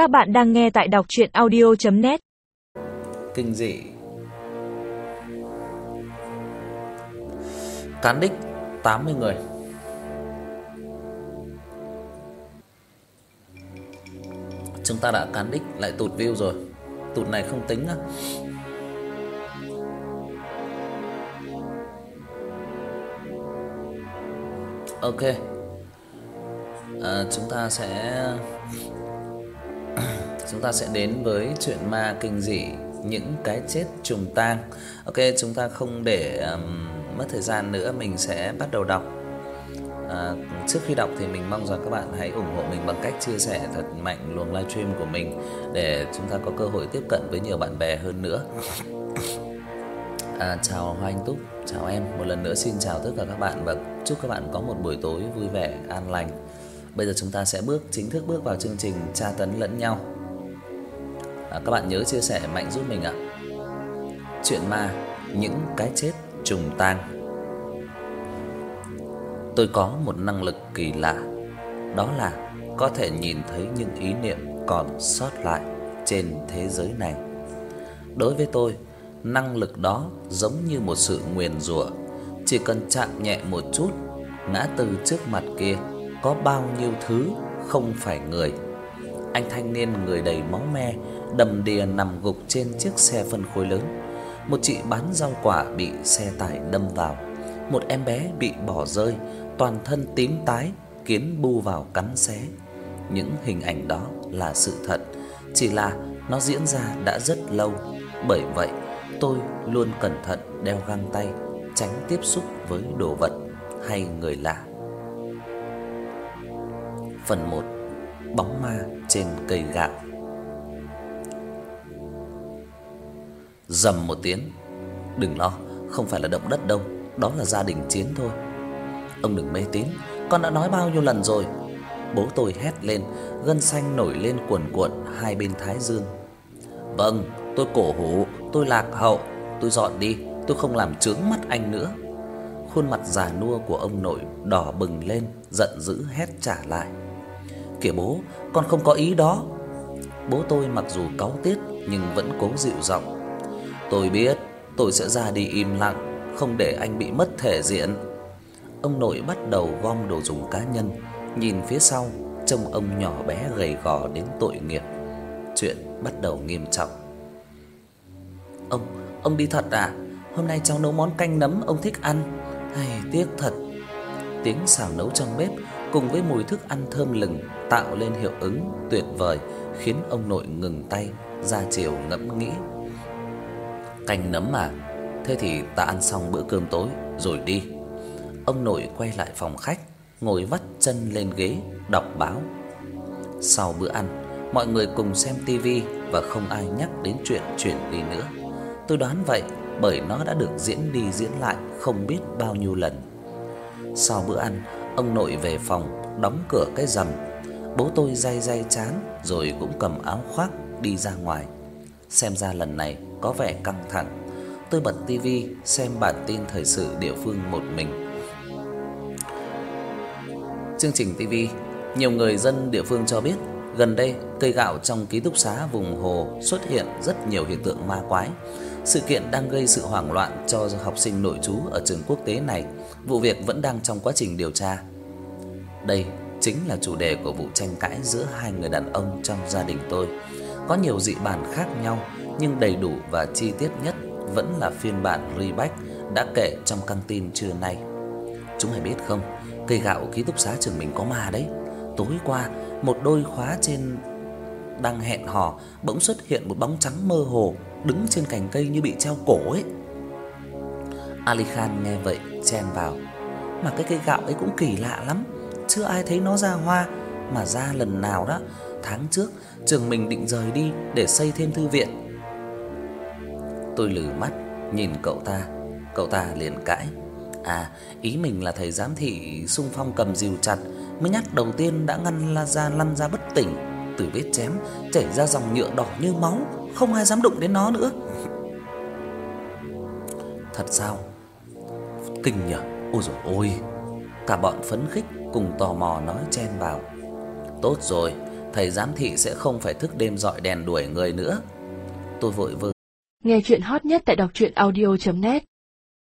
Các bạn đang nghe tại đọc chuyện audio.net Kinh dị. Cán đích 80 người. Chúng ta đã cán đích lại tụt view rồi. Tụt này không tính á. Ok. À, Chúng ta sẽ Chúng ta sẽ đến với chuyện ma kinh dị Những cái chết trùng tang Ok chúng ta không để um, mất thời gian nữa Mình sẽ bắt đầu đọc à, Trước khi đọc thì mình mong rằng các bạn hãy ủng hộ mình bằng cách chia sẻ thật mạnh luồng livestream của mình Để chúng ta có cơ hội tiếp cận với nhiều bạn bè hơn nữa À, chào Hoa Anh Túc, chào em. Một lần nữa xin chào tất cả các bạn và chúc các bạn có một buổi tối vui vẻ, an lành. Bây giờ chúng ta sẽ bước chính thức bước vào chương trình tra tấn lẫn nhau. À, các bạn nhớ chia sẻ mạnh giúp mình ạ. Chuyện ma, những cái chết trùng tang. Tôi có một năng lực kỳ lạ, đó là có thể nhìn thấy những ý niệm còn sót lại trên thế giới này. Đối với tôi, năng lực đó giống như một sự nguyền rủa, chỉ cần chạm nhẹ một chút, ngã từ trước mặt kia có bao nhiêu thứ không phải người. Anh thanh niên người đầy máu me đầm đìa nằm gục trên chiếc xe phân khối lớn. Một chị bán rau quả bị xe tải đâm vào, một em bé bị bỏ rơi, toàn thân tím tái, kiến bu vào cắn xé. Những hình ảnh đó là sự thật, chỉ là nó diễn ra đã rất lâu. Bởi vậy, tôi luôn cẩn thận đeo găng tay, tránh tiếp xúc với đồ vật hay người lạ. Phần 1: Bóng ma trên cây gạo. Rầm một tiếng. Đừng lo, không phải là động đất đâu, đó là gia đình chiến thôi. Ông đừng mê tín, con đã nói bao nhiêu lần rồi. Bố tôi hét lên, gân xanh nổi lên cuồn cuộn hai bên thái dương. Vâng, tôi cổ hủ, tôi lạc hậu, tôi dọn đi, tôi không làm chướng mắt anh nữa. Khuôn mặt già nua của ông nội đỏ bừng lên, giận dữ hét trả lại. "Kìa bố, con không có ý đó." Bố tôi mặc dù cáu tiết nhưng vẫn cố dịu giọng. "Tôi biết, tôi sẽ ra đi im lặng, không để anh bị mất thể diện." Ông nội bắt đầu gom đồ dùng cá nhân, nhìn phía sau, trông ông nhỏ bé gầy gò đến tội nghiệp. Chuyện bắt đầu nghiêm trọng. "Ông, ông đi thật à? Hôm nay cháu nấu món canh nấm ông thích ăn." Hay tiếc thật. Tiếng xào nấu trong bếp cùng với mùi thức ăn thơm lừng tạo lên hiệu ứng tuyệt vời, khiến ông nội ngừng tay, ra chiều ngẫm nghĩ. Canh nấm mà Thế thì ta ăn xong bữa cơm tối rồi đi. Ông nội quay lại phòng khách, ngồi vắt chân lên ghế đọc báo. Sau bữa ăn, mọi người cùng xem tivi và không ai nhắc đến chuyện chuyển đi nữa. Tôi đoán vậy bởi nó đã được diễn đi diễn lại không biết bao nhiêu lần. Sau bữa ăn, ông nội về phòng, đóng cửa cái rầm. Bố tôi day day chán rồi cũng cầm áo khoác đi ra ngoài. Xem ra lần này có vẻ căng thẳng. Tôi bật tivi xem bản tin thời sự địa phương một mình. Chương trình tivi, nhiều người dân địa phương cho biết gần đây cây gạo trong ký túc xá vùng hồ xuất hiện rất nhiều hiện tượng ma quái. Sự kiện đang gây sự hoảng loạn cho học sinh nội trú ở trường quốc tế này. Vụ việc vẫn đang trong quá trình điều tra. Đây chính là chủ đề của vụ tranh cãi giữa hai người đàn ông trong gia đình tôi. Có nhiều dị bản khác nhau nhưng đầy đủ và chi tiết nhất vẫn là phiên bản reback đã kể trong căng tin trưa nay. Chúng mày biết không, cây gạo ký túc xá trường mình có ma đấy. Tối qua, một đôi khóa trên đang hẹn hò bỗng xuất hiện một bóng trắng mơ hồ đứng trên cành cây như bị treo cổ ấy. Ali Khan nghe vậy chen vào, mà cái cây gạo ấy cũng kỳ lạ lắm, chưa ai thấy nó ra hoa mà ra lần nào đó. Tháng trước trường mình định rời đi để xây thêm thư viện. Tôi lử mắt nhìn cậu ta, cậu ta liền cãi. À, ý mình là thầy giám thị xung phong cầm dìu chặt, mới nhắc đầu tiên đã ngăn la ra lăn ra bất tỉnh, từ vết chém chảy ra dòng nhựa đỏ như máu, không ai dám đụng đến nó nữa. Thật sao? Kinh nhỉ. Ôi giời ôi. Cả bọn phấn khích cùng tò mò nói chen vào. Tốt rồi, thầy giám thị sẽ không phải thức đêm dọi đèn đuổi người nữa. Tôi vội vơ Nghe chuyện hot nhất tại đọc audio net